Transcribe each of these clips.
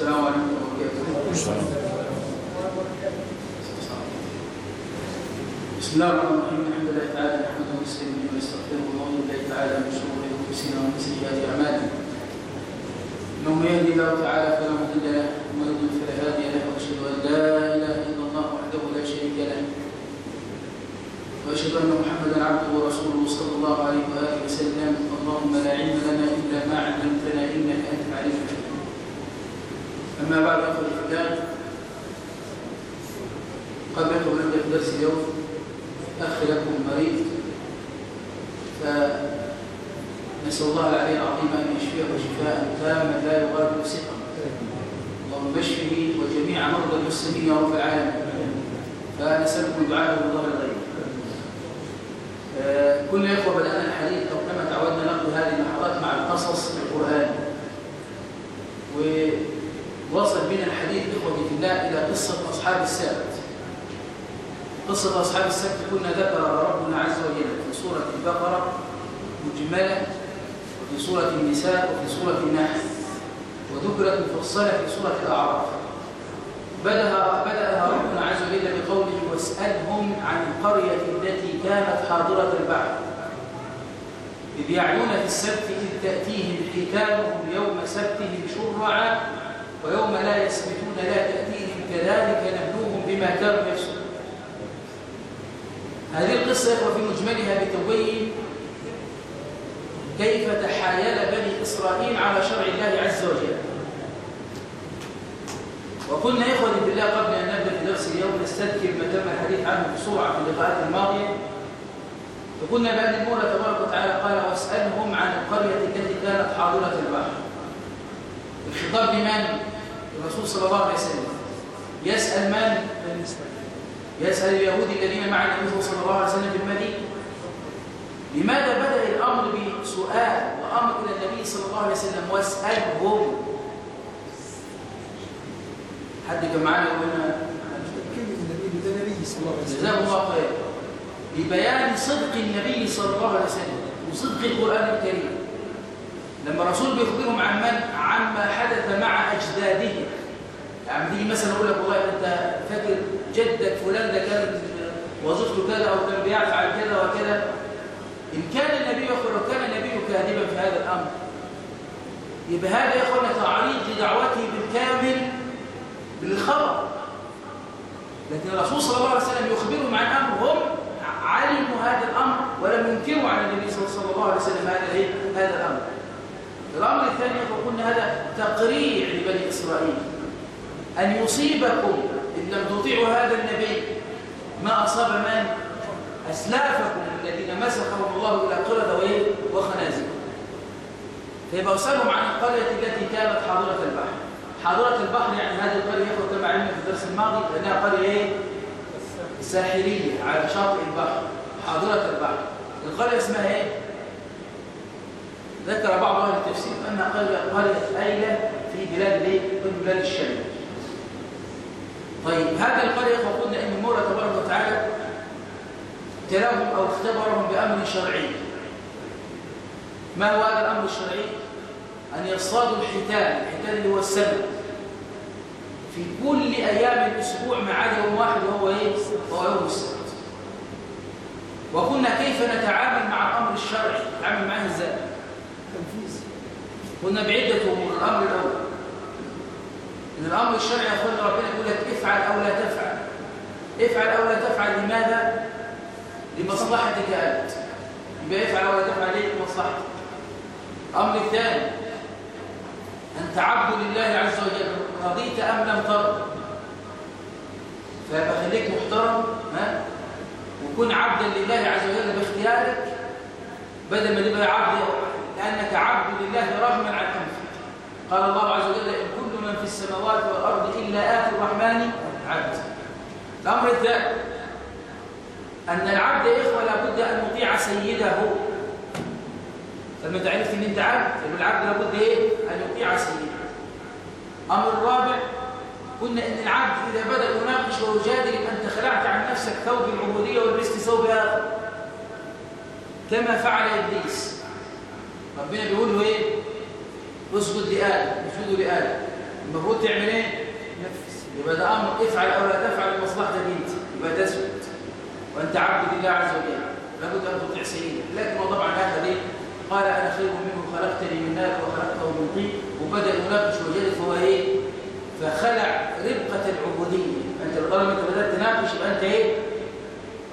السلام عليكم وبركاته. بسم الله الرحمن الرحيم. الحمد لله تعالى نحمده ونستعينه ونستغفره ونعوذ بالله تعالى من شرور أنفسنا ومن سيئات أعمالنا. انه من يهدي الله تعالى فلا مضل له ومن يضلل فلا هادي له وأشهد أن لا إله إلا الله وحده لا شريك له وأشهد أن محمدا عبده ورسوله صلى الله عليه وآله وسلم. اللهم لا علم لنا إلا ما علمتنا إنك أنت العليم الحكيم. أما بعد في الله قبل ان نبدا في درس اليوم أخ لكم مريض فنسأل الله العلي العظيم أن يشفيه شفاء تاما لا يغادر سقما اللهم اشفه وجميع مرضى المسلمين يا رب العالمين. فنسالكم دعاءه بظهر الغيب. آه، كنا يا إخوة بدأنا الحديث أو كما تعودنا نقضي هذه اللحظات مع القصص القرآني. ووصل بنا الحديث إخوتي في الله إلى قصة أصحاب السبت. قصة أصحاب السبت كنا ذكر ربنا عز وجل في سورة البقرة مجملة وفي سورة النساء وفي سورة النحل وذكرت مفصلة في سورة الأعراف. بدأها بدأها ربنا عز وجل بقوله واسألهم عن القرية التي كانت حاضرة البحر إذ يعدون في السبت إذ تأتيهم حيتانهم يوم سبتهم شرعا ويوم لا يسبتون لا تأتيهم كذلك نبلوهم بما كانوا يفسقون هذه القصة في مجملها بتبين كيف تحايل بني إسرائيل على شرع الله عز وجل. وقلنا يا إخواني بالله قبل أن نبدأ في درس اليوم نستذكر ما تم الحديث عنه بسرعة في اللقاءات الماضية. وقلنا بأن المولى تبارك وتعالى قال واسألهم عن القرية التي كانت حاضرة البحر الخطاب لمن؟ الرسول صلى الله عليه وسلم يسأل من؟ يسأل اليهود الذين مع النبي صلى الله عليه وسلم في المدينة. لماذا بدأ الأمر بسؤال وأمر إلى النبي صلى الله عليه وسلم واسألهم؟ حد كان معانا وقلنا جزاه الله خير. لبيان صدق النبي صلى الله عليه وسلم وصدق القرآن الكريم. لما الرسول بيخبرهم عن من؟ عما حدث مع أجدادهم يعني تيجي مثلا أقول لك والله أنت فاكر جدك فلان ده كان وظيفته كذا أو كان بيفعل كذا وكذا. إن كان النبي يخبر وكان النبي كاذبا في هذا الأمر يبقى هذا يا أخوانا تعريض لدعوته بالكامل بالخبر. لكن الرسول صلى الله عليه وسلم يخبرهم عن أمر هم علموا هذا الأمر ولم ينكروا على النبي صلى الله عليه وسلم هذا هذا الأمر. الأمر الثاني فقلنا هذا تقريع لبني إسرائيل. أن يصيبكم إن لم تطيعوا هذا النبي ما أصاب من أسلافكم الذين مسخهم الله إلى قردة وإيه وخنازير فيبقى أسألهم عن القرية التي كانت حاضرة البحر حاضرة البحر يعني هذه القرية يخوة كما علمنا في الدرس الماضي لأنها قرية إيه؟ ساحلية على شاطئ البحر حاضرة البحر القرية اسمها إيه؟ ذكر بعض أهل التفسير أنها قرية أيلة في بلاد الايه؟ في بلاد الشام طيب هذه القرية فقلنا أن المولى تبارك وتعالى ابتلاهم أو اختبرهم بأمر شرعي ما هو هذا الأمر الشرعي؟ أن يصطادوا الحيتان الحيتان اللي هو السبت في كل أيام الأسبوع ما عدا يوم واحد وهو إيه؟ وهو يوم السبت وقلنا كيف نتعامل مع الأمر الشرعي نتعامل معه إزاي؟ تنفيذ قلنا بعدة أمور الأمر الأول إن الأمر الشرعي يا أخوان ربنا يقول لك افعل أو لا تفعل. افعل أو لا تفعل لماذا؟ لمصلحتك أنت. يبقى افعل أو لا تفعل ليه؟ لمصلحتك. الأمر الثاني أنت عبد لله عز وجل رضيت أم لم ترضى فيبقى خليك محترم ها؟ وكن عبدا لله عز وجل باختيارك بدل ما تبقى عبد لأنك عبد لله رغما عن أنفك. قال الله عز وجل إن من في السماوات والأرض إلا آتي الرحمن عبد الأمر الثاني أن العبد يا إخوة لابد أن يطيع سيده. لما تعرف إن أنت عبد العبد لابد إيه؟ أن يطيع سيده. أمر الرابع قلنا إن العبد إذا بدأ يناقش ويجادل انت خلعت عن نفسك ثوب العبودية ولبست ثوب كما فعل إبليس. ربنا بيقول له إيه؟ اسجد لآدم اسجدوا لآدم المفروض تعمل إيه؟ يبقى ده أمر افعل أو لا تفعل لمصلحتك أنت. يبقى تسكت وأنت عبد لله عز وجل. لابد أن تطيع سيدك لكن هو طبعا هذا ليه قال أنا خير منه خلقتني من نار وخلقته من طين. وبدأ يناقش وجلد فهو إيه؟ فخلع ربقة العبودية. أنت طالما أنت بدأت تناقش يبقى أنت إيه؟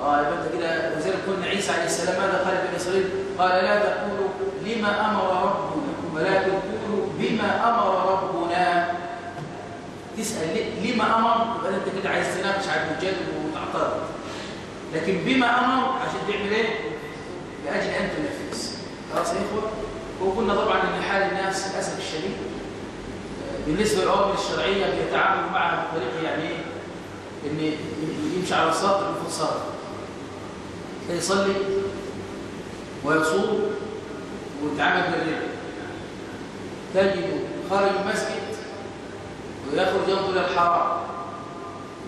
آه يبقى أنت كده وزير قلنا عيسى عليه السلام. ماذا قال بني اسرائيل قال لا تقولوا لما أمر ربنا ولكن قولوا بما أمر ربنا تسأل لما أمر؟ يبقى أنت كده عايز تناقش على المجادل وتعترض. لكن بما أمر عشان تعمل إيه؟ لأجل أن تنفذ. خلاص يا إخوة؟ وقلنا طبعا ان حال الناس للأسف الشديد. بالنسبة للاوامر الشرعية بيتعاملوا معها بطريقة يعني إيه؟ إن يمشي على الصراط المفروض صراط يصلي ويصوم ويتعامل بالربا تجد خارج المسجد ويخرج ينظر إلى الحرام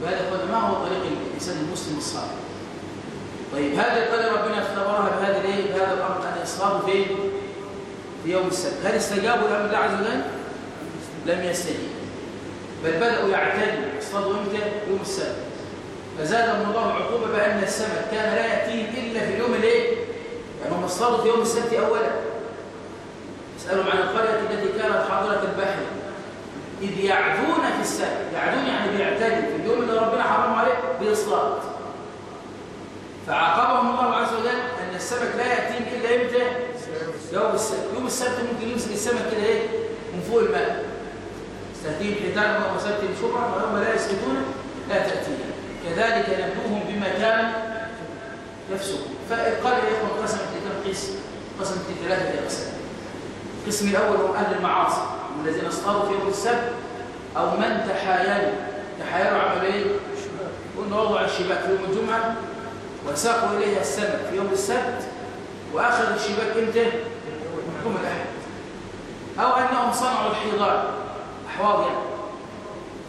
وهذا ما هو طريق الإنسان المسلم الصالح؟ طيب هذه الطريقة ربنا اختبرها بهذا الإيه؟ بهذا الأمر؟ ان يصطادوا فين في يوم السبت. هل استجابوا لامر الله عز وجل؟ لم يستجيبوا بل بدأوا يعتدوا يصطادوا إمتى؟ يوم السبت. فزادهم الله عقوبه بان السمك كان لا ياتيهم إلا في اليوم الإيه؟ يعني هم اصطادوا في يوم السبت اولا. اسالهم عن القرية التي كانت حاضرة البحر. إذ يعدون في السبت يعدون يعني بيعتدوا في اليوم اللي ربنا حرم عليه باصطاد فعاقبهم الله عز وجل أن السمك لا يأتيهم إلا إمتى؟ يوم السبت. يوم السبت ممكن يمسك السمك كده إيه؟ من فوق الماء. تاتيهم حيتان وسبت شبرا ويوم لا يسكتون لا تأتيهم. كذلك نبلوهم بما كانوا يفسقون فقال يا اخوان قسمت لكم قسم قسمت لثلاثه أقسام. القسم الأول هم أهل المعاصي. الذين اصطادوا في يوم السبت أو من تحايلوا تحايلوا عملوا إيه قلنا وضع الشباك في يوم الجمعة وساقوا إليها السمك في يوم السبت وأخذوا الشباك إمتى؟ يوم الأحد أو أنهم صنعوا الحيضان أحواض يعني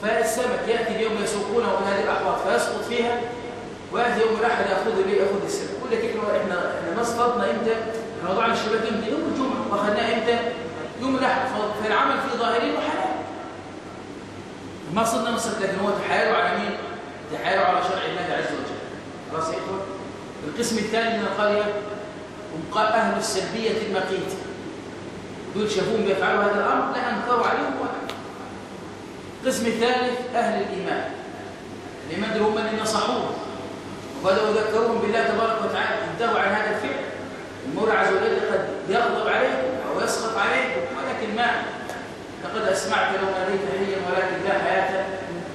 فالسمك يأتي اليوم يسوقونه إلى هذه الأحواض فيسقط فيها ويأتي يوم الأحد يأخذ لي يأخذ السمك كل لك إحنا إحنا ما اصطدنا إمتى؟ إحنا وضعنا الشباك إمتى؟ يوم الجمعة وأخذناه إمتى؟ الأحد فالعمل في ظاهرين وحلال. ما صدنا نصد لكن هو تحايلوا على مين؟ تحايلوا على شرع الله عز وجل. خلاص يا اخوان القسم الثاني من القرية هم أهل السلبية المقيته دول شافوهم بيفعلوا هذا الأمر لا انكروا عليهم ولا. القسم الثالث أهل الإيمان. الإيمان دول هم اللي نصحوه. وبداوا يذكرون بالله تبارك وتعالى انتهوا عن هذا الفعل. المولى عز وجل قد يغضب عليهم أو يسخط عليهم ولكن ما لقد أسمعت لو ناديت حيا ولكن لا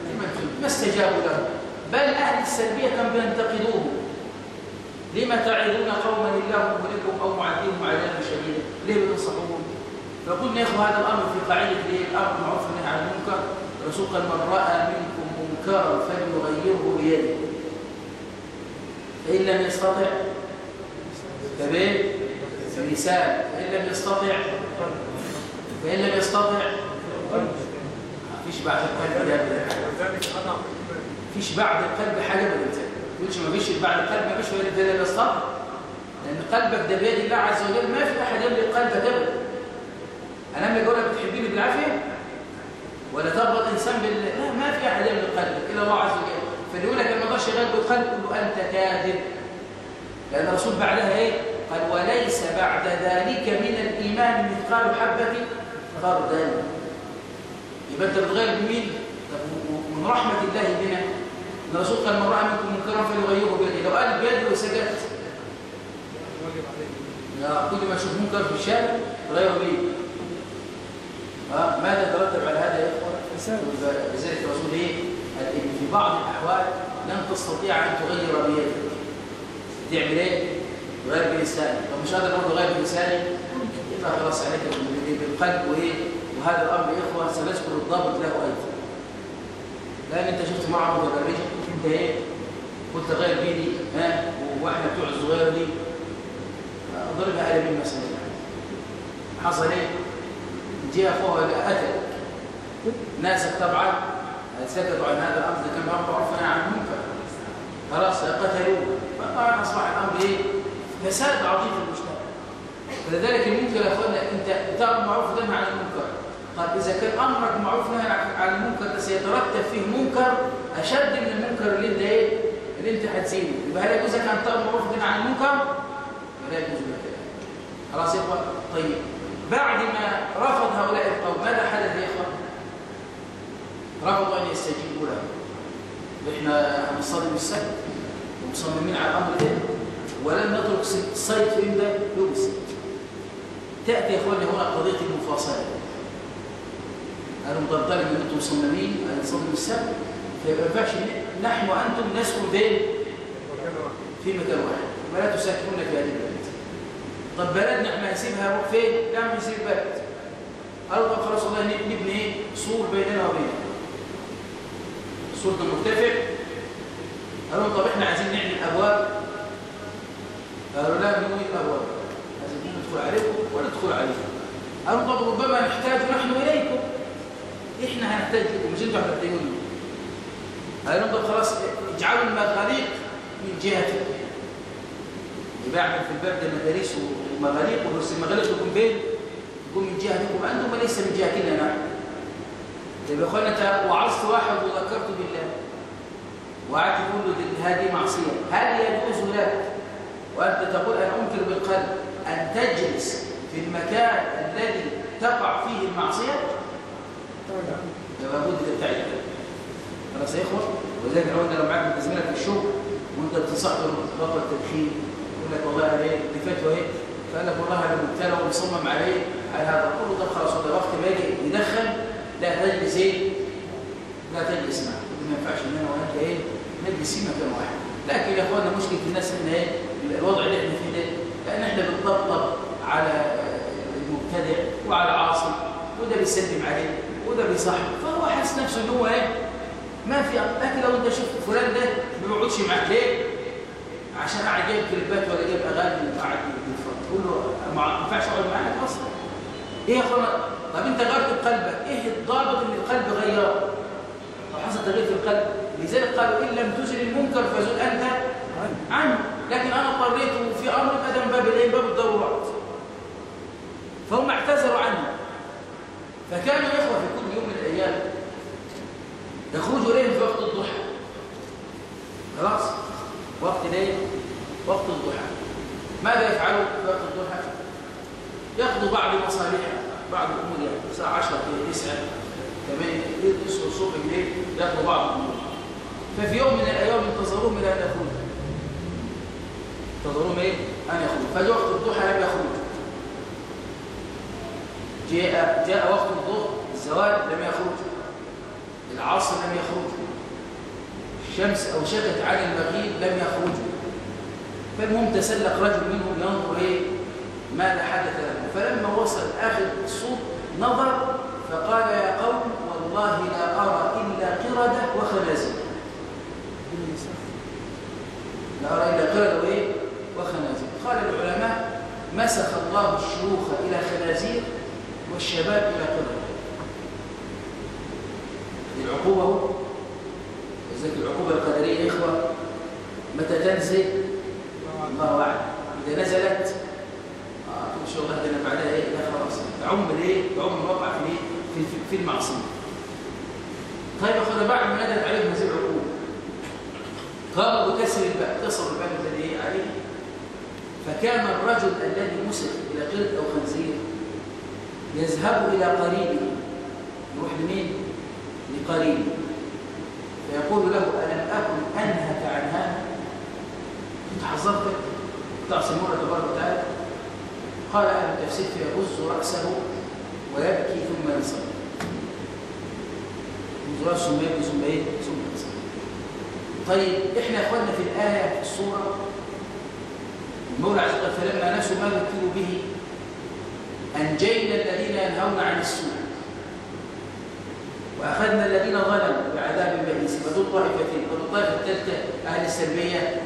لمن ما استجابوا له؟ بل أهل السلبية كانوا بينتقدوه؟ لما تعظون قوما الله مهلكهم أو معذبهم عذابا شديدا؟ ليه بتنصحوهم فقلنا يا إخوة هذا الأمر في قاعدة الأمر معروف والنهي عن المنكر. الرسول قال من رأى منكم منكرا فليغيره بيده. فإن لم يستطع فبين بلسان فإن لم يستطع فإن لم يستطع فيش بعد القلب يا فيش بعد القلب الانسان تقولش ما فيش بعد القلب ما فيش ولا ده الصبر لأن قلبك ده بيد الله عز وجل ما في أحد يملك قلبك ابدا. أنا لما أقول لك بتحبيني بالعافية ولا تربط إنسان بال لا ما في أحد يملك قلبك إلا الله عز وجل. فاللي يقول لك ما أقدرش اغير بالقلب قل له أنت كاذب. لأن الرسول بعدها إيه؟ قال وليس بعد ذلك من الإيمان مثقال حبة خردل يبقى أنت بتغير بمين؟ ومن رحمة الله بنا. الرسول قال من رأى منكم منكرا فليغيره بيده لو قال بيده وسجدت يا كل ما أشوف منكر في الشارع غيره بيده ها؟ ماذا ترتب على هذا يا اخوان لذلك الرسول إيه؟ قال إن في بعض الأحوال لن تستطيع أن تغير بيدك. تعمل إيه؟ تغير بلسانك. لو مش قادر برضه غير بلسانك؟ يبقى خلاص عليك بالقلب وايه وهذا الأمر يا اخوان سنذكر الضابط له أيضا. لأن أنت شفت معه متبرجه أنت إيه؟ قلت غير بيدي ها؟ وإحنا بتوع الصغير دي. ضربها قلمين مثلا. حصل إيه؟ جه اخوها قتل ناسك طبعا. سكتوا عن هذا الأمر كان أمر معروف عن المنكر. خلاص قتلوه. فطبعا أصبح الأمر إيه؟ فساد عظيم فلذلك المنكر يا اخوانا أنت بتامر معروف وتنهى عن المنكر. قد فإذا كان أمرك معروف نهي عن المنكر سيترتب فيه منكر أشد من المنكر اللي أنت إيه؟ اللي أنت هتسيبه يبقى هل يجوز لك أن تأمر معروف عن المنكر؟ لا يجوز لك. خلاص يا إخوان. طيب بعد ما رفض هؤلاء القوم ماذا حدث يا إخوان؟ رفضوا أن يستجيبوا له. إحنا هنصطدم السبت ومصممين على الأمر ده. ولن نترك الصيد في إمتى؟ يوم السبت تأتي يا إخواني هنا قضية المفاصلة. أنا مطلطل إن أنتم مصممين أن نصطدم السبت فيبقى ينفعش نحن وأنتم نسكن فين؟ في مكان واحد ولا تساكنون في هذه البلد. طب بلدنا إحنا هنسيبها فين؟ لا نسيب بلد قالوا طب خلاص والله نبني إيه؟ سور بيننا وبينهم السور ده مرتفع. قالوا طب إحنا عايزين نعمل أبواب. قالوا لا نوي الأبواب؟ عايزين ندخل عليكم ولا ندخل عليكم. طب ربما نحتاج نحن إليكم. إحنا هنحتاج لكم. مش أنتوا هتحتاجونا قالوا طب خلاص اجعلوا المغاليق من جهتكم يبقى اعمل في الباب ده مدارس ومغاليق وبس المغاليق تكون فين؟ تكون من جهتكم أنتم وليس من جهتنا نحن. طيب يا اخوانا انت وعظت واحد وذكرت بالله. وقعدت تقول له هذه معصية. هل يجوز لك وأنت تقول أنا أنكر بالقلب؟ أن تجلس في المكان الذي تقع فيه المعصية؟ يبقى لابد تبتعد خلاص يا اخوه ولذلك لو انت لو معاك زميلك في الشغل وانت بتنصحه بطل التدخين يقول لك والله أنا إيه دي فتوى إيه فقال لك والله أنا مبتلى ومصمم عليه على هذا قول له طب خلاص. ده وقت ما يجي يدخن لا تجلس إيه لا تجلس معه. ما ينفعش إن أنا وأنت إيه نجلس في مكان واحد. لكن يا اخوانا مشكله الناس إن إيه الوضع اللي إحنا فيه ده لأن إحنا بنطبطب على المبتدع وعلى العاصي وده بيسلم عليه وده بيصاحبه فهو حاسس نفسه إن هو إيه؟ ما في لكن لو أنت شفت فلان ده ما بيقعدش معاك. ليه؟ عشان قاعد جايب كليبات ولا جايب أغاني وقاعد بيتفرج تقول له ما ينفعش أقعد معاك أصلا. إيه يا اخوانا طب أنت غيرت بقلبك إيه الضابط ان القلب غير طب حصل تغيير في القلب. لذلك قالوا إن لم تزل المنكر فزل أنت عنه. لكن أنا اضطريت في أمر آدم باب الإيه؟ باب الضرورات. فهم اعتذروا عنه. فكانوا إخوة في كل يوم من الأيام. يخرجوا إليهم في وقت الضحى. خلاص؟ وقت ليل وقت الضحى. ماذا يفعلوا في وقت الضحى؟ ياخذوا بعض مصالحها بعض الأمور يعني الساعة 10 كده 9 كمان يصحوا الصبح بالليل ياخذوا بعض الأمور. ففي يوم من الأيام انتظروهم إلى أن يخرجوا. انتظروهم إيه؟ أن يخرجوا. فجاء وقت الضحى لم يخرجوا. جاء جاء وقت الظهر الزوال لم يخرجوا العصر لم يخرجوا الشمس اوشكت على المغيب لم يخرجوا فالمهم تسلق رجل منهم ينظر إيه؟ ماذا حدث له. فلما وصل آخر الصوت نظر فقال يا قوم والله لا أرى إلا قردة وخنازير. لا أرى إلا قردة وإيه؟ وخنازير. قال العلماء مسخ الله الشيوخ إلى خنازير والشباب إلى قردة العقوبة ذلك العقوبة القدرية إخوة متى تنزل؟ الله أعلم. إذا نزلت إن شاء الله هدنا بعدها إيه؟ لا خلاص. تعم الايه تعم في إيه؟ في, في, في المعصية. طيب اخذ بعد ما نزلت عليهم هذه العقوبة قاموا بكسر الباب كسر الباب الذي إيه؟ عليه. فكان الرجل الذي مسك إلى قرد أو خنزير يذهب إلى قريبه يروح لمين؟ لقريبه فيقول له ألم أكن أنهك عن هذا كنت حذرتك تعصي الله تبارك وتعالى قال أهل التفسير فيهز رأسه ويبكي ثم ينصرف رأسه ثم يبكي ثم إيه؟ ثم ينصرف طيب إحنا يا إخواننا في الآية في الصورة المولى عز وجل فلما نسوا ما ذكروا به أنجينا الذين ينهون عن السوء وأخذنا الذين ظلموا بعذاب بئيس فدول طائفتين والطائفة الثالثة أهل السلبية.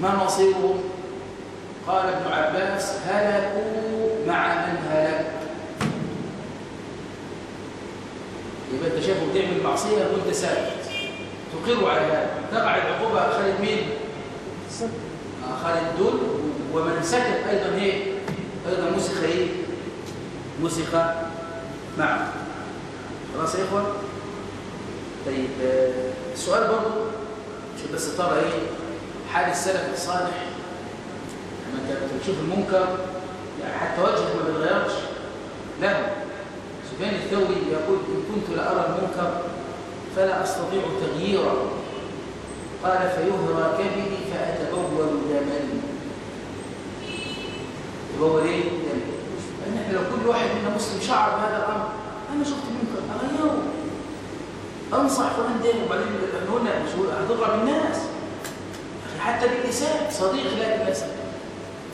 ما مصيرهم؟ قال ابن عباس هلكوا مع من هلك. يبقى أنت شايفه بتعمل معصية وأنت ساكت. تقر على هذا. تقع العقوبة خالد مين؟ آه خالد دول. ومن سكت أيضا إيه؟ أيضا مسخ إيه؟ مسخ نعم خلاص يا إخوة؟ طيب آه، السؤال برضو شوف بس ترى إيه؟ حال السلف الصالح لما أنت بتشوف المنكر يعني حتى وجهك ما بيتغيرش. له سفيان الثوري يقول إن كنت لأرى المنكر فلا أستطيع تغييره. قال فيهرى كبدي فأتبول دما تبول إيه؟ لأن إحنا لو كل واحد منا مسلم شعر بهذا الأمر أنا شفت منكر أغيره أنصح فلان ده وبعدين مش هتضرب الناس حتى باللسان صديق لك مثلا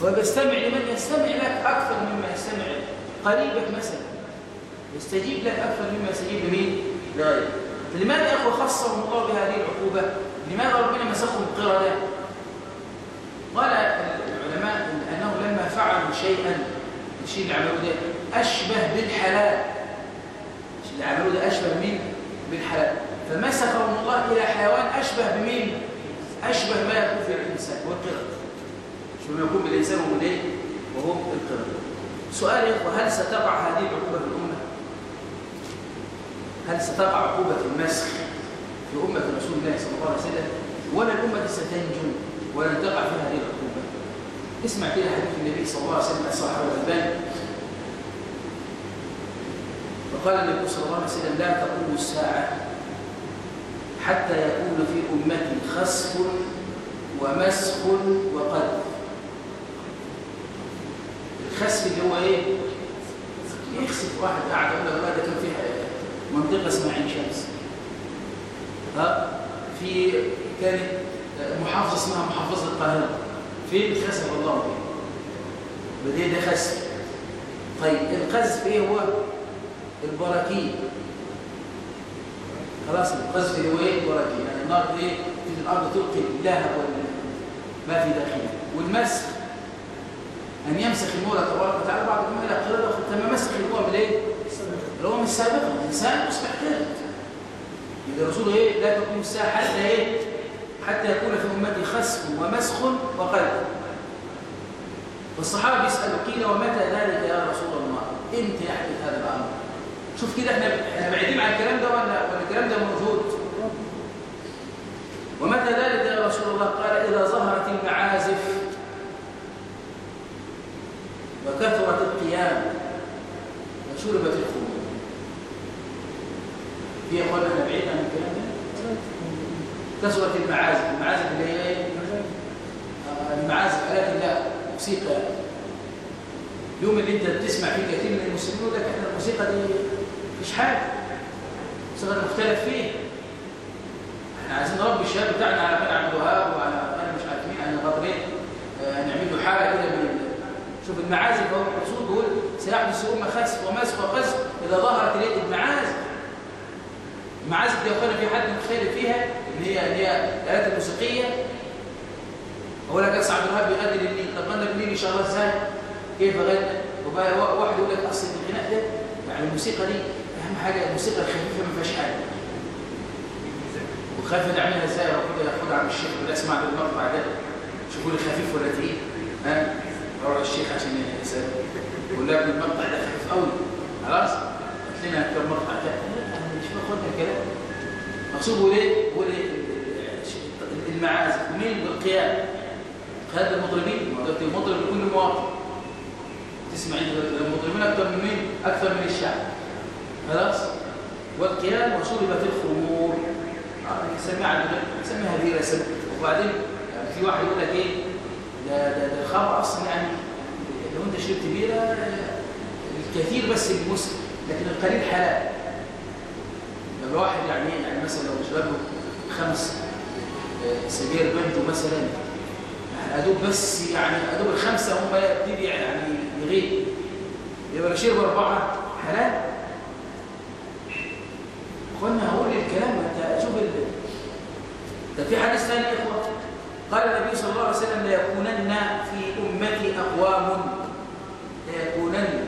وبيستمع لمن يستمع لك أكثر مما يستمع قريبك مثلا يستجيب لك أكثر مما يستجيب لمين؟ لغيرك لماذا يا أخوة خصهم الله بهذه العقوبة؟ لماذا ربنا مسخهم القردة؟ قال العلماء أنه لما فعلوا شيئا. الشيء اللي عملوه ده أشبه بالحلال. الشيء اللي عملوه ده أشبه من بالحلال. فمسخهم الله إلى حيوان أشبه بمين؟ أشبه ما يكون في الإنسان هو القرد. شو ما يكون بالإنسان وهو إيه؟ وهو القرد. سؤال يا إخوة هل ستقع هذه العقوبة في الأمة؟ هل ستقع عقوبة المسخ في أمة رسول الله صلى الله عليه وسلم؟ ولا الأمة ستنجو ولن تقع في هذه العقوبة؟ اسمع كده حديث النبي صلى الله عليه وسلم الصحابة والألبان وقال النبي صلى الله عليه وسلم لا تقوم الساعة حتى يكون في أمتي خسف ومسخ وقذف الخسف اللي هو إيه؟ يخسف واحد قاعد يقول لك ده كان فيها؟ منطقة اسمها عين شمس. ها؟ في كانت محافظة اسمها محافظة القاهرة. فين خسف الله بديه ده خسف طيب القذف إيه هو البراكين. خلاص القذف هو إيه؟ البراكين. يعني النار دي في الأرض تلقي لها ما في داخلها والمسخ أن يمسخ المولى تبارك وتعالى بعد ما إلى قرده تم مسخ الامم بالإيه؟ الامم السابقه الإنسان يصبح قرد يبقى الرسول إيه؟ لا تقوم الساعة حتى إيه؟ حتى يكون في أمتي خسف ومسخ وقلب. والصحابه بيسالوا قيل ومتى ذلك يا رسول الله؟ إمتى يحدث هذا الأمر. شوف كده إحنا بعيدين عن الكلام ده ولا ولا الكلام ده موجود؟ ومتى ذلك يا رسول الله؟ قال إذا ظهرت المعازف وكثرت القيام وشربت الخمور. في اخوانا إحنا بعيد عن الكلام ده؟ كثرت المعازف. المعازف اللي هي إيه؟ المعازف. الات الله موسيقى. اليوم اللي أنت بتسمع فيه كثير من المسلمين يقول لك إحنا الموسيقى دي مفيش حاجة. الموسيقى مختلف فيه. إحنا عايزين نربي الشباب بتاعنا على بني عبد الوهاب وعلى أنا مش عارف مين أنا غاضبين نعمل له حاجة كده شوف المعازف هو الرسول بيقول سيحدث امه خسف ومسخ وقذف إذا ظهرت إليه المعازف. المعازف دي أخوانا في حد مختلف فيها اللي هي اللي هي الالات الموسيقيه أقول لك اسعد الوهاب بيغني للنيل طب غنى إن شاء الله إزاي كيف غنى وبقى واحد يقول لك أصل الغناء ده يعني الموسيقى دي أهم حاجة الموسيقى الخفيفة ما فيهاش حاجة. وخايف نعملها إزاي؟ ربنا ياخدها عن الشيخ ولا أسمع بالمقطع ده شوفوا لي خفيف ولا تقيل. ها؟ روح الشيخ عشان يسأل. يقول ابن المقطع ده خفيف قوي خلاص؟ هات لنا كم مقطع ده باخدنا الكلام مقصود هو ليه؟ هو ليه؟ المعازف. ومين بالقيام؟ هذا المطربين المطرب لكل مواطن تسمع انت المطربين أكثر من مين؟ أكثر من الشعب. خلاص؟ والقيام وشربت الخمور. يسميها يسميها فيرسا وبعدين يعني في واحد يقول لك إيه؟ ده ده ده الخمر أصلا يعني لو أنت شربت بيرة الكثير بس المسلم لكن القليل حلال. لما واحد يعني يعني مثلا لو شرب له خمس سجاير بنته مثلا يعني أدوب بس يعني أدوب الخمسة هم يبتدي يعني يغيب. يبقى لو شرب أربعة حلال. اخوانا هقول الكلام أنت شوف ده في حديث ثاني يا إخوة. قال النبي صلى الله عليه وسلم ليكونن في أمتي أقوام. ليكونن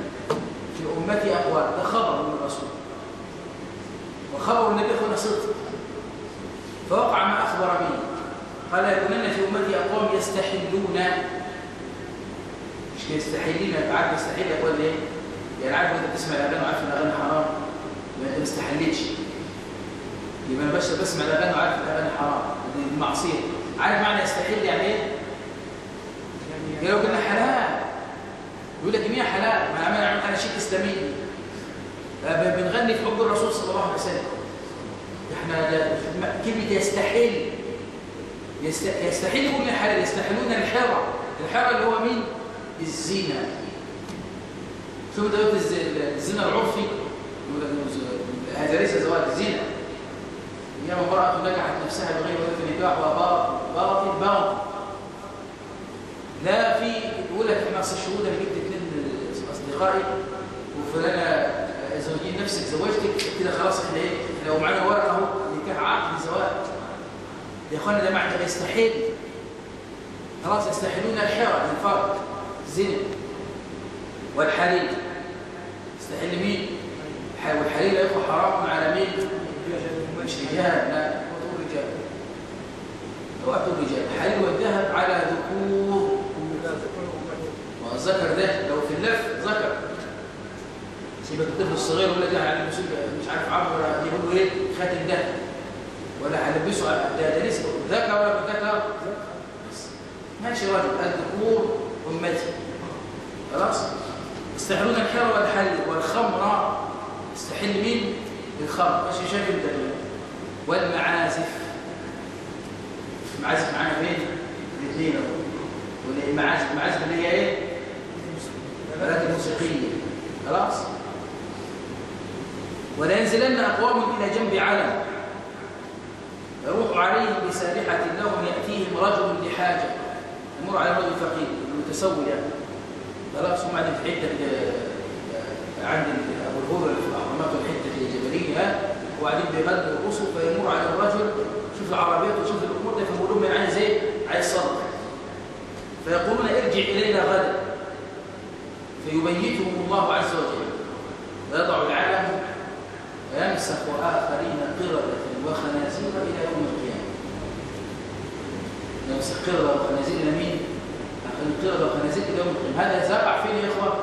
في أمتي أقوام. ده خبر من الرسول. وخبر النبي اخونا صدق فوقع ما أخبر به قال يكونن في أمتي اقوام يستحلون. مش يستحلين بعد يستحل يقول إيه يعني عارف أنت بتسمع الأغاني وعارف إن الأغاني حرام. استحلتش يبقى أنا بس بسمع الأغاني وعارف الأغاني حرام. دي المعصية. عارف معنى يستحل يعني إيه؟ يعني لو كنا حلال. يقول لك مين حلال. ما عمل أنا شيء اسلامي بنغني في حب الرسول صلى الله عليه وسلم. إحنا كلمه يستحل؟ يستحل يقول حلال يستحلون الحرى الحرى اللي هو مين؟ الزنا. شوف ده الزنا العرفي. هذا ليس زواج الزنا. هي امرأة نجحت نفسها بغير وجه نكاح وباطل باطل لا في يقول لك إحنا الشهود أنا جبت اثنين أصدقائي. وفلانة زوجين نفسك زوجتك كده خلاص إحنا إيه لو معانا ورقة اهو نكاح عقد زواج يا اخوانا ده معنى يستحيل. خلاص يستحيلون الحرى الفرق الزنا والحليل يستحل مين؟ والحليل يا إخوة حرام على مين؟ مش رجال لا هو رجال. هو رجال. الحليل والذهب على ذكور. والذكر ده لو في اللف ذكر. سيبك الطفل الصغير ولا ده على مش عارف عمرو يقول له إيه خاتم ده ولا هلبسه ده ده لسه ذكر ولا ذكر ماشي راجل الذكور أمتي. خلاص؟ يستحلون الحر والحل والخمر. يستحل مين؟ الخمر. ماشي شايف انت والمعازف. المعازف معانا فين؟ الاثنين والمعازف المعازف اللي هي إيه؟ الآلات الموسيقية. خلاص؟ ولا ينزلن أقوام إلى جنب علم يروح عليهم بسارحة لهم يأتيهم رجل لحاجة. يمر على رجل فقير متسول يعني. خلاص هم قاعدين في حتة عند أبو الهول في الاهرامات الحته الجبليه وقاعدين بيغنوا يرقصوا فيمر على الرجل. شوف العربيات وشوف الأمور ده فبيقول لهم عايز إيه؟ عايز صدق فيقولون ارجع إلينا غدا. فيبيتهم الله عز وجل. ويضع العلم ويمسخ آخرين قرده وخنازير إلى يوم القيامة يمسخ قرده وخنازير إلى مين؟ القردة وخنازير إلى يوم القيامة هذا زرع فين يا اخوه؟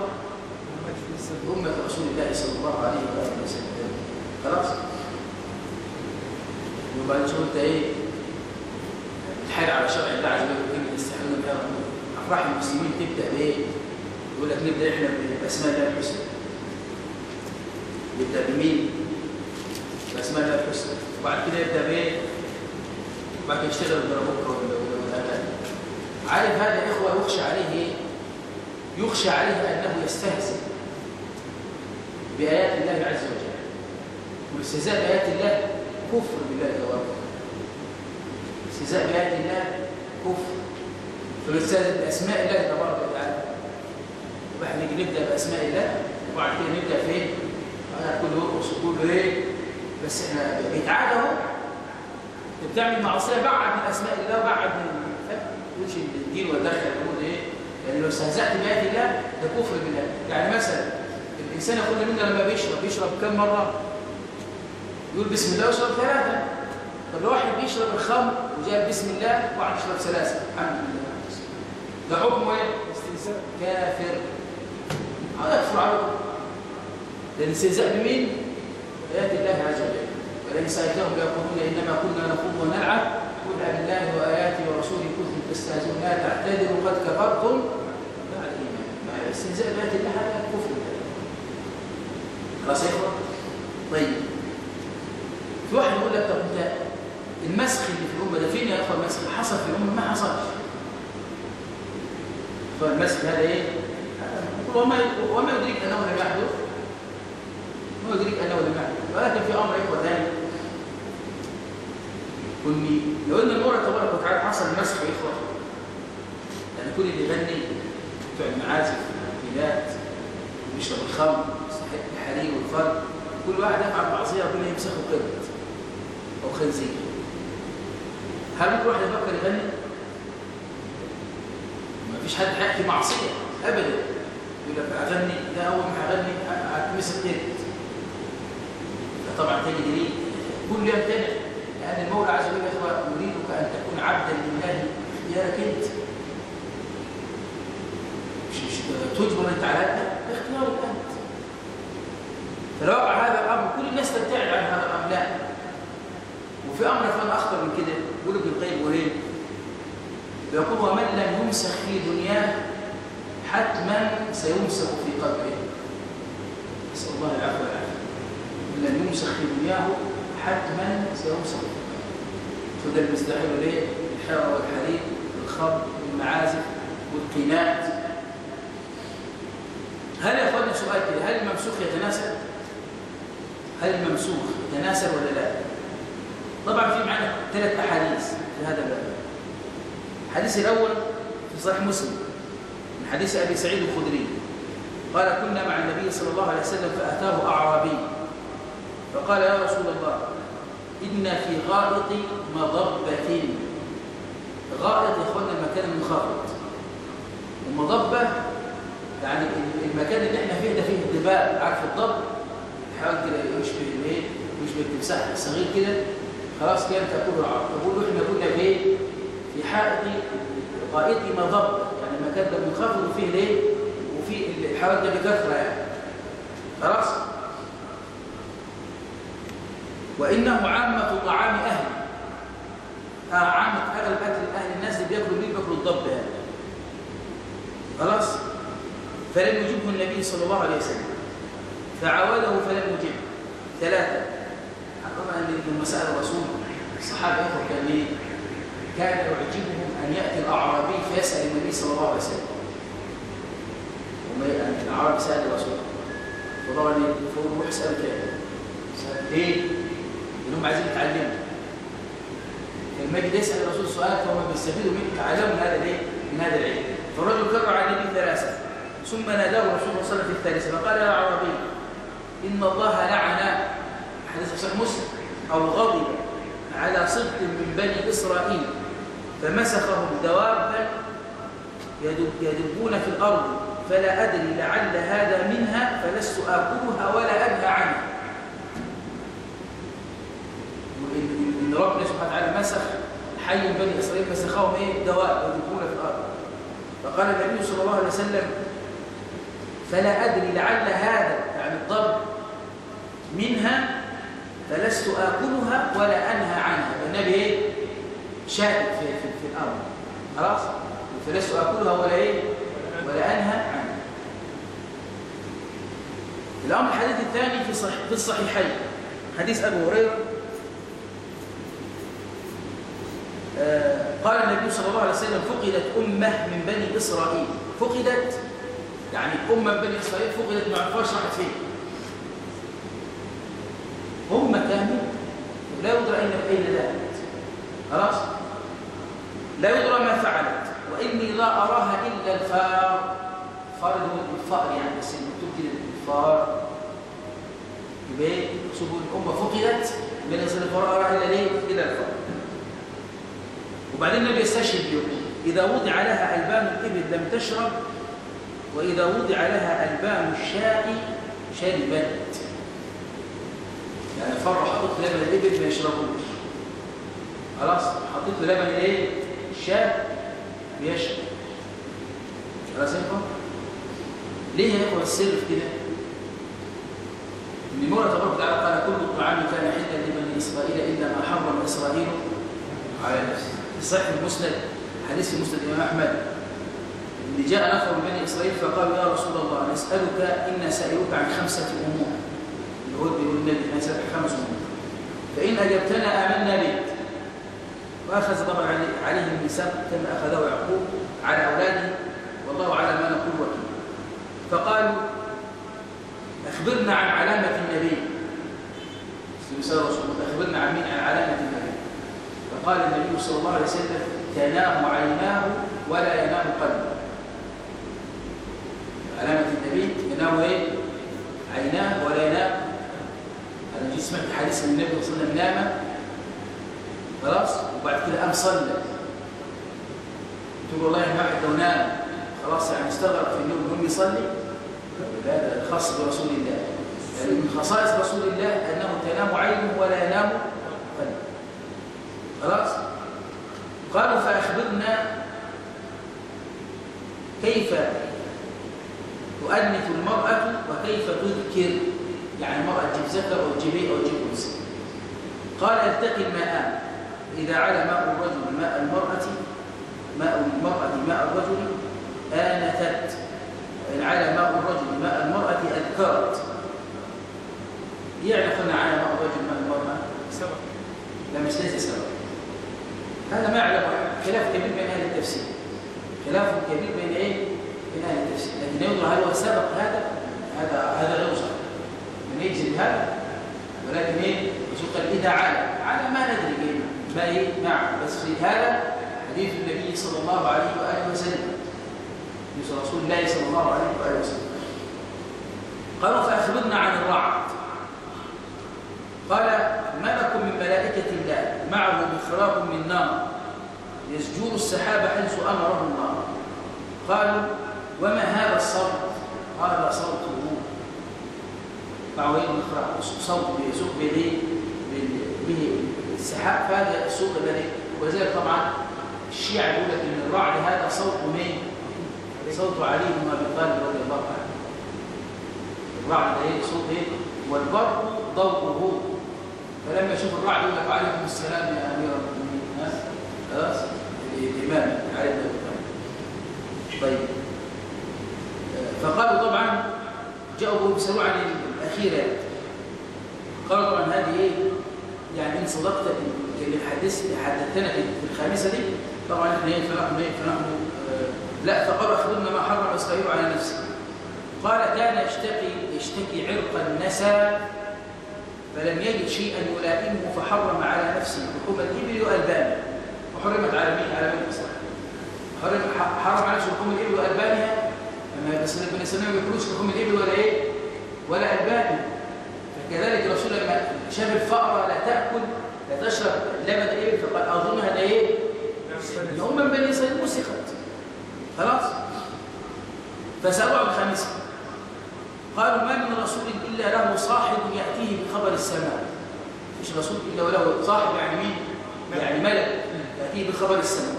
أمة رسول الله صلى الله عليه وآله وسلم خلاص؟ وبعدين شو أنت إيه؟ تحايل على شرع الله عز وجل كلمة استحلون بها أفراح المسلمين تبدأ بإيه؟ يقول لك نبدأ إحنا بأسماء الله الحسنى يبدأ بمين؟ بأسماء الله الحسنى وبعد كده يبدأ بإيه؟ وبعد كده يشتغل بالربوك والأذان عارف هذا إخوة يخشى عليه إيه؟ يخشى عليه أنه يستهزئ بآيات الله عز وجل والاستهزاء بآيات الله كفر بالله تبارك استهزاء بآيات الله كفر فبالتالي بأسماء الله تبارك وتعالى وإحنا نيجي نبدأ بأسماء الله وبعد كده نبدأ فين؟ أنا كل يرقص وكل إيه؟ بس إحنا بيتعاد أهو بتعمل معصية بعد من أسماء الله وبعد من تقولش الدين ودخل الأمور إيه؟ يعني لو استهزأت بآيات الله ده كفر بالله. يعني مثلا الإنسان يقول منا لما بيشرب بيشرب كم مرة؟ يقول بسم الله ويشرب ثلاثة. طب لو واحد بيشرب الخمر وجاب بسم الله وقعد يشرب ثلاثة. الحمد لله. ده حكمه إيه؟ كافر. هذا يكفر على الاستهزاء بمين؟ بآيات الله عز وجل. ولئن سألتهم ليقولون إنما كنا نخوض ونلعب قل بالله وآياته ورسوله كنتم تستهزئون. لا تعتذروا قد كفرتم بعد الإيمان الاستهزاء بآيات الله هذا كفر خلاص يا اخوان طيب. في واحد يقول لك طب انت المسخ اللي في الأمة ده فين يا اخوان المسخ؟ حصل في الأمة؟ ما حصلش. فالمسخ هذا إيه؟ وما وما يدرك انه لم يحدث ما يدرك انه لم يحدث ولكن في أمر اخوه ثاني كني لو ان المولى تبارك وتعالى حصل مسخ يا اخوه يعني كل اللي يغني بتوع المعازف والكلات ويشرب الخمر الحرير والفرد كل واحد يفعل معصيه ربنا يمسخه قرد أو خنزير هل ممكن واحد يفكر يغني؟ حد هيحكي معصية. ابدا. يقول لك أغني. ده أول ما هغني هتمسك قرد فطبعا تجد ليه كل يوم تاني. لأن المولى عز وجل يريدك أن تكون عبدا لله اختيارك أنت. مش مش تجبر أنت على اختيارك أنت. فلو وقع هذا الامر كل الناس ناس تبتعد عن هذا الأمر. لا. وفي أمر فان اخطر من كده يقول ابن القيم وهي يقول ومن لم يمسخ في دنياه حتما سيمسخ في قبره نسال الله العفو والعافية. من لم يمسخ في دنياه حتما سيمسخ في قبره فده المستحيل ليه؟ الحاره والحرير والخمر والمعازف والقينات هل يا أخواني سؤال كده هل الممسوخ يتناسل هل الممسوخ يتناسل ولا لا؟ طبعا في معنا ثلاث أحاديث في هذا الباب. الحديث الأول في صحيح مسلم من حديث أبي سعيد الخدري قال كنا مع النبي صلى الله عليه وسلم فأتاه أعرابي. فقال يا رسول الله إن في غائط مضبه غائط يا اخوانا المكان المنخفض المضبه يعني المكان اللي إحنا فيه ده فيه الدباب عارف الضب؟ حاجة كده يشبه الايه يشبه التمساح الصغير كده خلاص كان تاكل العرب. تقول إحنا كنا فين؟ في حائط قائد مضب يعني المكان ده منخفض وفيه ليه؟ وفي الحوادث ده بكثره يعني. خلاص؟ وإنه عامة طعام أهل. آه عامة اغلب اكل أهل الناس اللي بياكلوا مين؟ بياكلوا الضب يعني. خلاص؟ فلم يجبه النبي صلى الله عليه وسلم. فعاوده فلم يجبه. ثلاثة. طبعا من مسائل الرسول الصحابة كان يعجبهم أن يأتي الأعرابي فيسأل النبي صلى الله عليه وسلم. الأعرابي سأل الرسول. فطبعا فهو يروح يسأل كده سأل ليه؟ لأنهم عايزين يتعلموا. لما يجي يسأل الرسول سؤال فهم بيستفيدوا منه. تعلموا هذا الايه؟ من هذا العلم. فالرجل كرر على النبي ثلاثة ثم ناداه الرسول صلى الله عليه وسلم في الثالثة. فقال يا عربي إن الله لعن حديث صحيح مسلم أو غضب على صدق من بني إسرائيل. فمسخهم دوابا يدبون في الأرض فلا أدري لعل هذا منها فلست آكلها ولا أنهى عنها. إن ربنا سبحانه وتعالى مسخ حي بني إسرائيل مسخهم إيه؟ دواب يدبون في الأرض. فقال النبي صلى الله عليه وسلم فلا أدري لعل هذا يعني الضرب منها فلست آكلها ولا أنهى عنها. النبي إيه؟ شاهد في, في, في الأمر خلاص؟ فلست آكلها ولا إيه؟ ولا أنهى عنها الأمر الحديث الثاني في, صح في الصحيحين. حديث أبو هريرة. آه قال النبي صلى الله عليه وسلم فقدت أمة من بني إسرائيل. فقدت يعني أمة بني إسرائيل فقدت ما عرفوش راحت فين. أمة كاملة لا يدرى أين أين ذهبت. خلاص لا يدرى ما فعلت وإني لا أراها إلا الفار فار هو الفار يعني بس كده الفار يبقى شوفوا الأمة. فقدت فار أراها إلا ليه؟ إلا الفار وبعدين النبي يستشهد بيقول إذا وضع لها ألبان الإبل لم تشرب وإذا وضع لها ألبان الشاء شربت. يعني فرح حطيت لبن الإبل ما يشربوش. خلاص؟ حطيت لبن الايه الشاة بيشرب خلاص إخوان؟ ليه يا اخوان السر في كده؟ إن تبارك وتعالى قال كل الطعام كان حلا لبني إسرائيل إلا ما حرم إسرائيل على نفسه. في صحيح المسند حديث في مسند الإمام أحمد. اللي جاء نفر من بني إسرائيل فقالوا يا رسول الله نسألك إن سائلك عن خمسة أمور. يقول بيقول النبي نسالك خمس أمور. فإن أجبتنا آمنا بك. وأخذ طبعا عليه الميثاق كما أخذه يعقوب على اولاده والله على ما نقول وكيل فقالوا اخبرنا عن علامه النبي مثال رسول اخبرنا عن مين عن علامه النبي فقال النبي صلى الله عليه وسلم تنام عيناه ولا ينام قلبه. علامة النبي ينام إيه؟ عيناه ولا ينام. أنا جيت سمعت حديث من النبي صلى الله عليه وسلم نام. خلاص؟ وبعد كده قام صلى. تقول والله واحد لو نام خلاص يعني استغرق في النوم يقوم يصلي. ده خاص برسول الله. يعني من خصائص رسول الله أنه تنام عينه ولا ينام خلاص؟ قالوا فأخبرنا كيف تؤنث المرأة وكيف تذكر يعني المرأة تجيب ذكر أو تجيب أو تجيب أنثى. قال يلتقي الماءان إذا على ماء الرجل ماء المرأة ماء المرأة ماء الرجل آنثت. إن على ماء الرجل ماء المرأة أذكرت. يعرف أن على ماء الرجل ماء المرأة؟ سبق. لا مش ليس سبب هذا ما يعلم خلاف كبير بين أهل التفسير. خلاف كبير بين إيه؟ بين أهل التفسير. لكن ينظر هل هو سبق هذا؟ هذا هذا غير صحيح من يجري هذا؟ ولكن إيه؟ قال اذا على على ما ندري إيه ما إيه؟ نعم بس في هذا حديث النبي صلى الله عليه وآله وسلم. حديث رسول الله صلى الله عليه وآله وسلم. قالوا فاخبرنا عن الرعد. قال ملك من ملائكة الله؟ معه مخراق من نار. يسجور السحاب حيث أمره الله. قالوا وما هذا الصوت؟ قال صوته معه إيه المخرق صوت بيسوق به به السحاب فهذا الصوت الذي ولذلك طبعا الشيعة يقول لك إن الرعد هذا صوت مين؟ صوت علي بن أبي طالب رضي الله عنه. الرعد ده إيه؟ صوت إيه؟ والبرق ضوءه فلما يشوف الرعد يقول لك عليكم السلام يا أمير المؤمنين ها خلاص؟ الامام علي بن ابي طالب طيب. فقالوا طبعا جاءوا بيسالوه عن الأخيرة. قالوا طبعا هذه إيه؟ يعني إن صدقت اللي حدثت حدثتنا في الخامسة دي. طبعا إحنا إيه؟ فنحن إيه؟ فنحن آه لا فقالوا اخبرنا ما حرم اسرائيل على نفسه. قال كان يشتكي يشتكي عرق النسى فلم يجد شيئا يلائمه فحرم على نفسه لحوم الإبل والبان وحرمت على مين على مين أصلا حرم على نفسه لحوم الإبل والبانها اما بس النبي صلى الله عليه وسلم ياكلوش لحوم الإبل ولا إيه؟ ولا البان فكذلك الرسول لما شاف الفأرة لا تأكل لا تشرب لبن الإبل فقال أظن هذا إيه؟ أم من بني إسرائيل مسخت. خلاص؟ فسألوا عن قالوا ما من رسول إلا له صاحب يأتيه بخبر السماء. مش رسول إلا وله صاحب يعني مين؟ يعني ملك يأتيه بخبر السماء.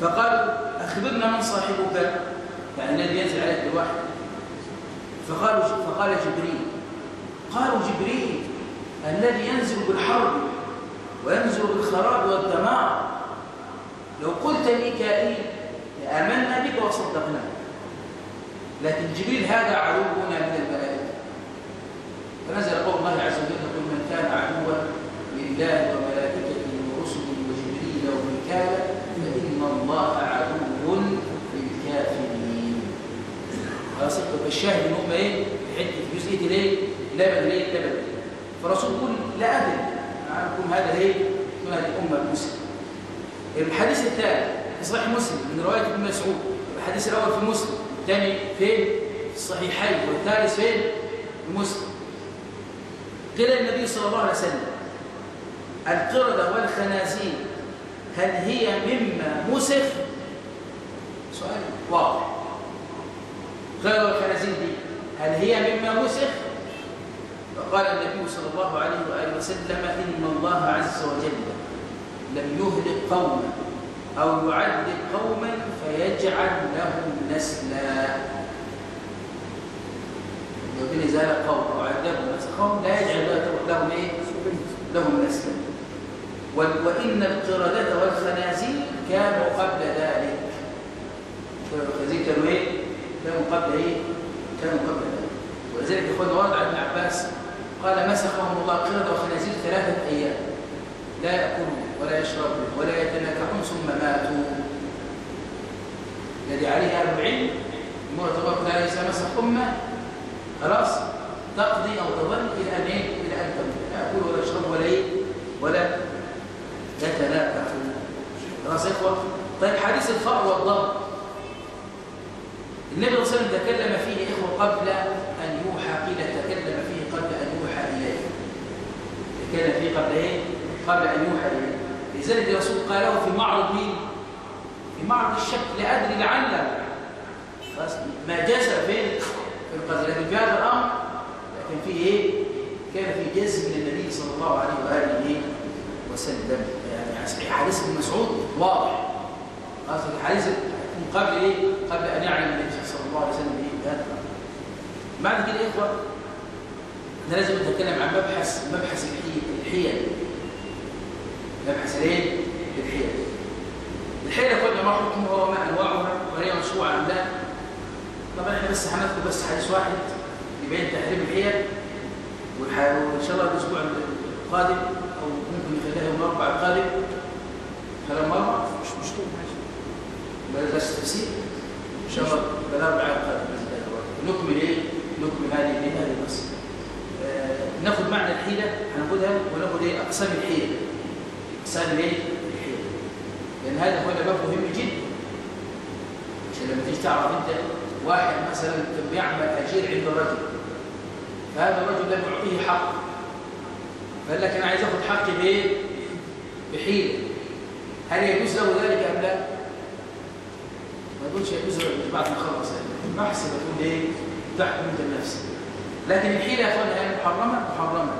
فقالوا أخبرنا من صاحبك؟ يعني الذي ينزل عليك الوحي فقالوا فقال جبريل قالوا جبريل الذي ينزل بالحرب وينزل بالخراب والدمار. لو قلت ميكائيل لآمنا بك وصدقناك. لكن جبريل هذا عدونا من الملائكة فنزل قول الله عز وجل قل من كان عدوا لله وملائكته ورسله وجبريل وميكال فإن الله عدو للكافرين. خلاص الشاهد ان هم حتة في جزئيه الايه لبن ليه؟ لبن فالرسول يقول لا أدري. عنكم هذا ليه؟ من هذه الامه المسلمه الحديث الثاني في صحيح مسلم من رواية ابن مسعود. الحديث الأول في مسلم. الثاني فين في الصحيحين والثالث فين في مسلم. قيل النبي صلى الله عليه وسلم القردة والخنازير هل هي مما مسخ؟ سؤال واضح. قال والخنازير دي هل هي مما مسخ؟ فقال النبي صلى الله عليه وآله وسلم إن الله عز وجل لم يهلك قوما أو يعذب قوما فيجعل لهم نسلا. لو كان زال قوم أو عذبهم قوم لا يجعل لهم إيه؟ لهم نسلا. وإن القردة والخنازير كانوا قبل ذلك. الخنازير كانوا إيه؟ كانوا قبل إيه؟ كانوا قبل ذلك. ولذلك إخواننا ورد عن ابن عباس قال مسخهم الله قردة وخنازير ثلاثة أيام. لا يأكلون ولا يشربون ولا يتناكحون ثم ماتوا. الذي عليه أهل العلم المرة تبارك إذا مسخ أمة خلاص تقضي أو تظل إلى أن إيه؟ إلى أن تموت لا يأكل ولا يشرب ولا إيه؟ ولا يتناكحون خلاص يا إخوة طيب حديث الفأر والضرب النبي صلى الله عليه وسلم تكلم فيه إخوة قبل أن يوحى قيل تكلم فيه قبل أن يوحى إليه تكلم فيه قبل إيه؟ قبل أن يوحى إليه لذلك الرسول قاله في معرض مين؟ معرض الشك لا أدري لعل ما جزم فين؟ في القدر لكن في هذا الأمر لكن فيه إيه؟ كان في جزم من النبي صلى الله عليه وآله وسلم يعني حديث ابن مسعود واضح قصد الحديث من قبل إيه؟ قبل أن يعلم النبي صلى الله عليه وسلم إيه؟ هذا بعد كده إخوة إحنا لازم نتكلم عن مبحث مبحث الحيل مبحث الإيه الحيل الحيل قلنا ما حكمها وما أنواعها وهي مشروعة ام لا طبعا إحنا بس هنذكر بس حديث واحد يبين تحريم الحيل وإن شاء الله الأسبوع القادم أو ممكن نخليها يوم الأربعاء القادم. كلام مرة مش مشكلة بل بس تفسير. إن شاء الله بالاربعاء القادم نكمل إيه؟ نكمل هذه هذه آه ناخذ معنى الحيلة هناخذها وناخذ إيه؟ أقسام الحيلة أقسام الحيلة لأن هذا هو باب مهم جدا. عشان لما تيجي تعرف أنت واحد مثلا بيعمل أجير عند رجل فهذا الرجل لم يعطيه حق. فقال لك أنا عايز اخذ حقي بإيه؟ بحيله هل يجوز له ذلك أم لا؟ ما تقولش يجوز له بعد ما خلص. البحث بتقول إيه؟ تحكم انت بنفسك لكن الحيلة يا اخوانا هي محرمة؟ محرمة.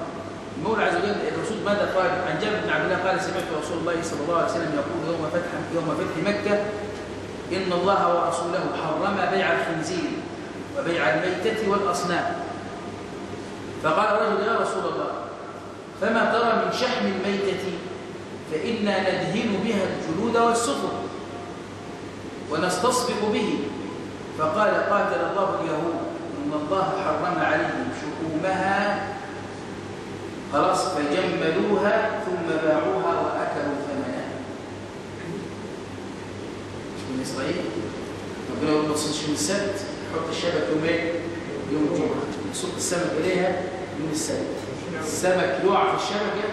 المولى عز وجل الرسول ماذا قال؟ عن جابر بن عبد الله قال سمعت رسول الله صلى الله عليه وسلم يقول يوم فتح يوم فتح مكة إن الله ورسوله حرم بيع الخنزير وبيع الميتة والأصنام. فقال رجل يا رسول الله فما ترى من شحم الميتة؟ فإنا ندهن بها الجلود والسفر ونستصبح به. فقال قاتل الله اليهود إن الله حرم عليهم شحومها خلاص فجملوها ثم باعوها وأكلوا ثمنها من إسرائيل ربنا يقول بصنش من السبت حط الشبك يوم إيه؟ يوم الجمعة. نسوق السمك إليها يوم السبت السمك يقع في الشبكة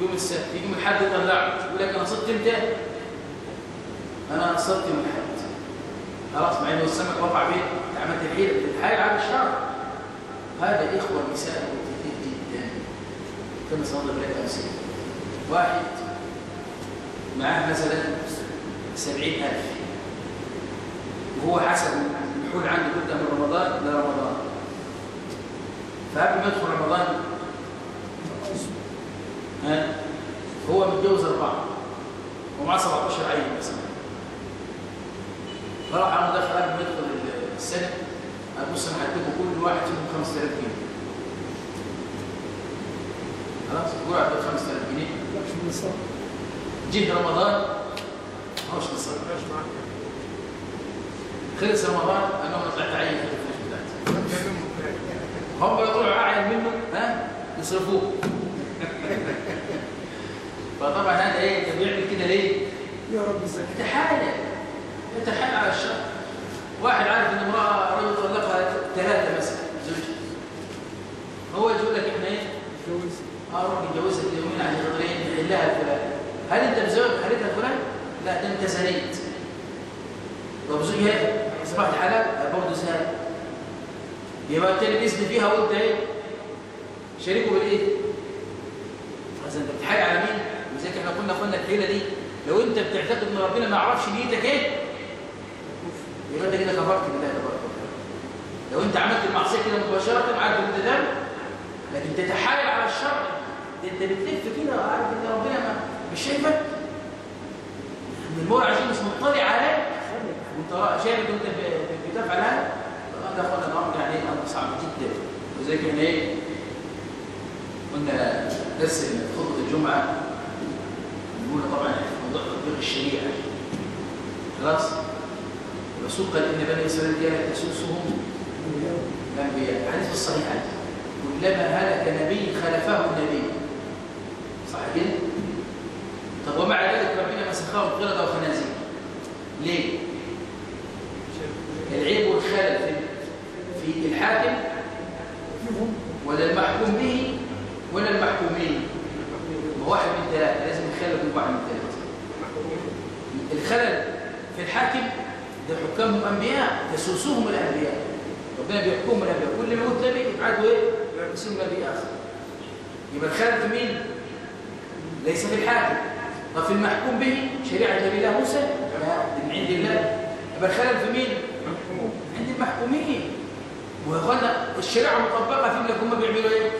يوم السبت يجي من حد يطلعه يقول لك أنا صدت إمتى؟ أنا صدت من حد. خلاص مع إنه السمك وقع فين؟ عملت الحيل بتتحايل على الشر هذا كثير جدا كما سنضرب لك امثله واحد معاه مثلا سبعين ألف. وهو حسب الحول عنده تبدأ من رمضان لرمضان فقبل ما يدخل رمضان ها هو متجوز أربعة. ومعاه 17 عيل مثلا. فراح عمل دخل قبل ما يدخل السنة قال بص أنا هديكم كل واحد فيكم 5000 جنيه. خلاص؟ كل واحد 5000 جنيه. جه رمضان. ما هوش نصاب خلص رمضان أنا ما طلعت عين في الفلوس بتاعتي. هم يطلعوا أعين منه ها؟ يصرفوه. فطبعا هذا إيه؟ انت بيعمل كده ليه؟ يا رب إزاي يتحايل يتحايل على الشر. واحد عارف إن امرأة رجل طلقها ثلاثة مثلا زوجها. هو يقول لك إحنا إيه؟ آه روح نتجوزك يومين عشان خاطر إيه نحلها الفلان هل انت مزوج حالتها الفلان؟ لا ده انت زنيت طب زوجها اصبحت حلال برضه زنا يبقى التاني بيزني فيها وانت إيه؟ شريكه بالايه؟ اذا انت بتحايل على مين؟ ولذلك إحنا قلنا قلنا الحيله دي لو انت بتعتقد ان ربنا ما يعرفش نيتك إيه؟ يبقى انت كده كفرت بالله تبارك وتعالى لو انت عملت المعصيه كده مباشرة عارف ان انت ذنب لكن تتحايل على الشر انت بتلف كده وعارف ان ربنا مش شايفك ان المولى عشان مش مطلع عليك. وانت شايف انت بتفعل هذا. ده اخوانا الأمر يعني أمر صعب جدا. وزي كده إيه؟ قلنا درس خطبة الجمعة. نقول طبعا موضوع تطبيق الشريعة. خلاص؟ الرسول قال إن بني إسرائيل كانت تسوسهم الانبياء حديث في الصحيحات كلما هلك نبي خلفه نبي. صح كده طب ومع ذلك ربنا مسخهم قرده وخنازير ليه؟ العيب والخلل في في الحاكم ولا المحكوم به ولا المحكومين؟ واحد من ثلاثة لازم الخلل يكون واحد من ثلاثة. الخلل في الحاكم ده حكامهم انبياء تسوسهم الأنبياء. ربنا بيحكمهم الانبياء كل ما يموت نبي يبعدوا إيه؟ يسمى نبي اخر يبقى الخلل في مين؟ ليس في الحاكم طب في المحكوم به شريعة نبي الله موسى. من عند الله. يبقى الخلل في مين؟ عند المحكومين. وقلنا الشريعة مطبقة فيهم لكن هم بيعملوا إيه؟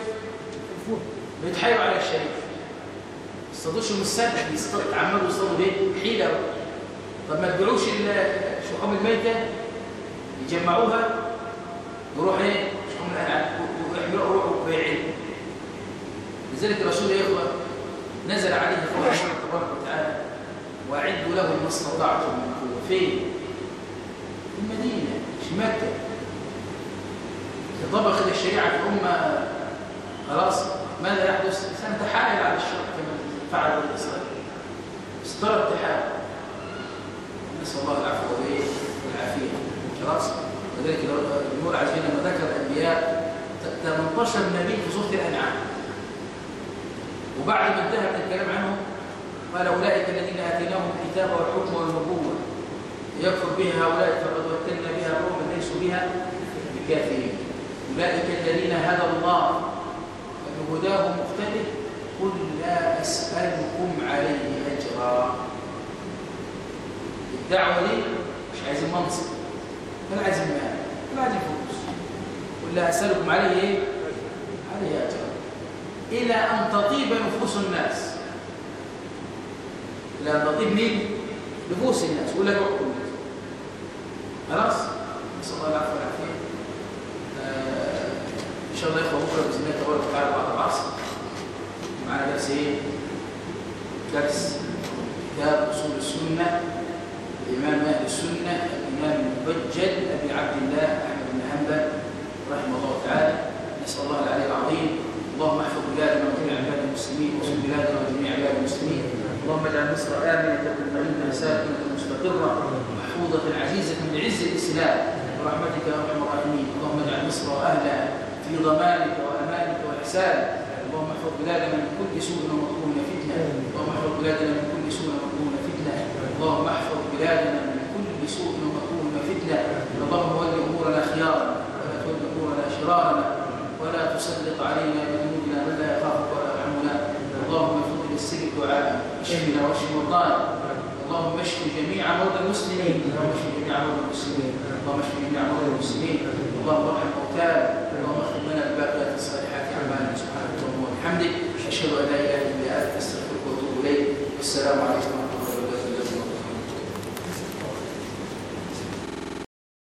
بيتحايلوا على الشريف يصطادوش من السبت يتعمدوا يصطادوا بايه حيلة. طب ما تبيعوش الشحوم الميتة؟ يجمعوها. يروح إيه؟ شحوم الأنعام. ويحملوا روحوا بيعين لذلك الرسول يا إخوة نزل عليه قول الله تبارك وتعالى وأعدوا له ما استطعتم من قوة. فين؟ في المدينة في مكة. تطبق الشريعة في الأمة خلاص ماذا يحدث؟ سنتحايل على الشرع كما فعل الإسرائيل استرى اتحاد نسأل الله العفو والعافية. خلاص. وذلك الجمهور عايزين لما ذكر الأنبياء. 18 نبي في سورة الأنعام. وبعد ما انتهى من الكلام عنهم قال أولئك الذين آتيناهم الكتاب والحكم والنبوة يكفر بها هؤلاء فقد وكلنا بها قوما ليسوا بها بكافرين. أولئك الذين هدى الله وبهداه مختلف قل لا أسألكم عليه أجرا. الدعوة دي مش عايزين منصب ولا عايزين مال ولا عايزين فلوس. لا أسألكم عليه إيه؟ عليه أجرا. إلى أن تطيب نفوس الناس. إلى أن تطيب مين؟ نفوس الناس. ولا الناس. خلاص؟ نسأل الله العفو والعافية. آه إن شاء الله يا إخوة بكرة بإذن الله تبارك وتعالى بعد العصر. معنا درس إيه؟ درس كتاب أصول السنة. الإمام أهل السنة الإمام المبجل أبي عبد الله أحمد بن حنبل رحمه الله تعالى. نسأل الله العلي العظيم. اللهم احفظ بلادنا وجميع عباد المسلمين وصل بلادنا وجميع عباد المسلمين اللهم اجعل مصر آمنة مطمئنة ساكنة مستقرة محفوظة عزيزة بعز الإسلام برحمتك يا أرحم الراحمين. اللهم اجعل مصر وأهلها في ضمانك وأمانك وإحسانك اللهم احفظ بلادنا من كل سوء ومكروه فتنة. اللهم احفظ بلادنا من كل سوء ومكروه فتنة. اللهم احفظ بلادنا من كل سوء ومكروه فتنة. اللهم ول أمورنا خيارنا ولا تول أمورنا شرارنا ولا تسلط علينا بذنوبنا من لا يخافك ولا يرحمنا. اللهم فضل السر دعاء اشفنا واشف مرضانا اللهم اشف جميع مرضى المسلمين اللهم اشف جميع مرضى المسلمين اللهم اشف جميع مرضى المسلمين اللهم ارحم موتانا اللهم اختم لنا بباقيات الصالحات أعمالنا سبحانك اللهم وبحمدك أشهد أن لا إله إلا أنت أستغفرك وأتوب إليك والسلام عليكم.